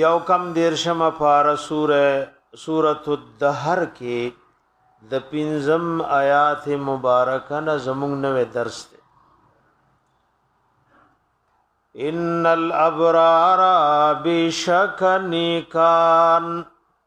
یو کم دیرشم پار سوره سورۃ الدهر کې د پنځم آیات مبارکه نه زموږ نوې درس دی ان الابرار بشکنیکان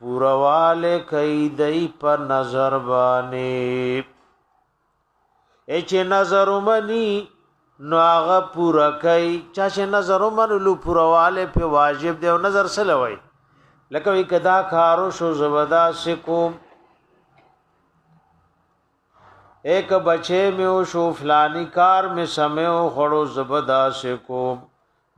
پورواله کوي دای په نظر باندې اچ نظر منی نو هغه پورا کوي چا چې نظر منلو پورواله په واجب دی او نظر سره وای لکه وی کدا کارو شو زبدا سکوم ایک بچه میو شو فلانی کار می سمیو خړو زبدا سکوم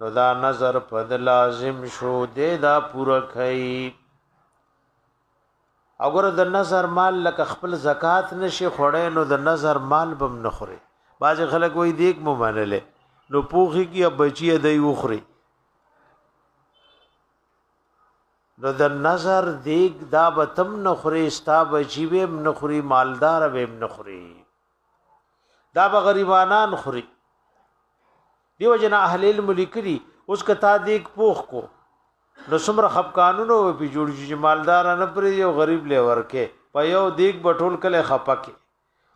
نو دا نظر په د لازم شو دې دا پوره کړي اگر د نظر مال لکه خپل زکات نشي خړې نو د نظر مال بم نه خوري باز خلک وې دیک مو منلې نو پوخي کی بچي دی وخري نو د نظر دیک دا به تم نه خوري ستا بچي به نه خوري مالدار به نه خوري دا به غریبانان خوري دیو جن اهل علم لیکلي اوس کته دې پوخ کو نو څومره خپ قانونو په جوړ شي چې مالدار نه پرې یو غریب لې ورکه په یو دیګ بټول کله خپکه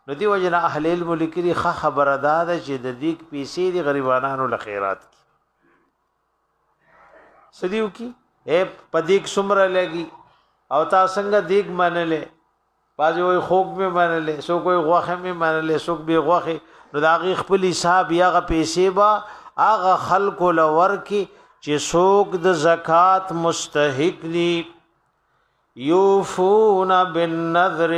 نو دیو جن اهل علم لیکلي خه خبره ده چې د دیګ پیسې دی غریبانو لخیرات سدیو کی اے پدیک سمره لګي او تا څنګه دیګ منلې بازی وای خوک می منلې سو کوئی غوخه می منلې سو به غوخه نو دا غي خپل حساب یغه پیسې با اغه خلق لور کی چې سوک د زکات مستحق دي یوفون بالنذر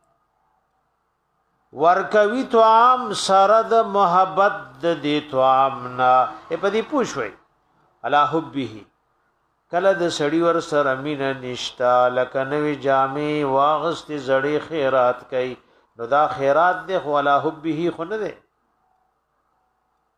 ورکوي طعام سره د محبت د دې طعام نه په دې پوښوي علا حبه کله د سړی ور سره مینه نشتا لکه نوې جامې واغست زړې خیرات کوي نو دا خیرات دی خو علا حبه خو نه دی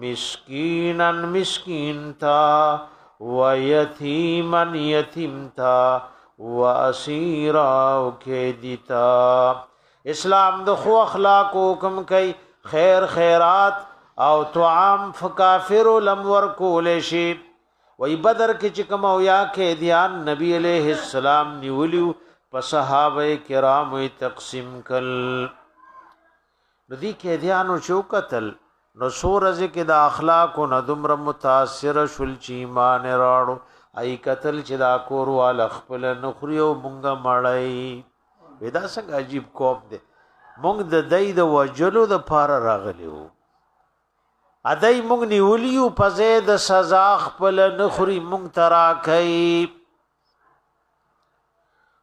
مسکینا مسکین تا و یتیما یتیم تا و اسیرا او کیدی تا اسلام د خو اخلاق حکم کوي خیر خیرات او طعام فکافر لم ورکول شي وای بدر کې چې کوم او یا کې دیان نبی علیہ السلام نیولیو په صحابه کرامو تقسیم کړ نو دي قیدیانو چې وکتل نو سورز کې د اخلاق او ندمر متاثر شول چې ایمان راړو ای قتل چې دا کور وال خپل نخري او مونږه مړی ودا څنګه عجیب کوپ دی مونږ د دای د وجلو د پار راغلیو ادای مونږ نیولیو په ځای د سزا خپل نخري مونږ تراکې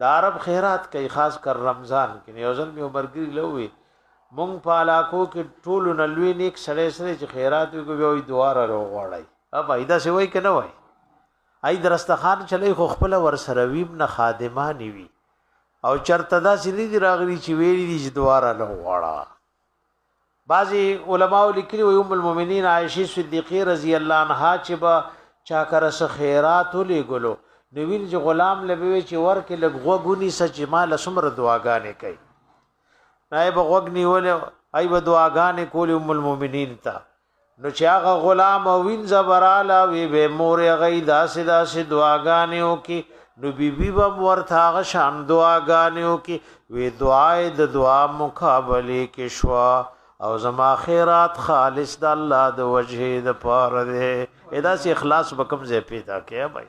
د عرب خیرات کوي خاص کر رمضان کې یو ځل می عمرګری لوي مونږ په علاقو کې ټول نلوي نیک سړی سره چې خیرات وي کوي دواره وروغړای ا پیدا سی وای کنه وای ای درستخان چلی خو خپل ور سره ویم نه خادمانی وی او چرته دا سری دی راغلی چې ویری دی چې دواره لوغړا بعضی علما لیکلي وي ام المؤمنین عائشه صدیقه رضی الله عنها چې با چا کر سه خیرات لګلو نو ویل چې غلام لبوي چې ورکه لګ غوګونی سچ مال سمره دعاګانې کوي نائب غوګنی ول ای به دعاګانې کول ام المؤمنین ته نو چې هغه غلام او وینځه براله وی به مور غي داسې داسې دعاګانې وکي نو بیبي به ورته هغه شان دعاګانې وکي وی دعای د دعا مقابله کې شوا او زما خیرات خالص د الله د وجه د پاره ده ادا سي اخلاص بکم زه پیدا کیا بھائی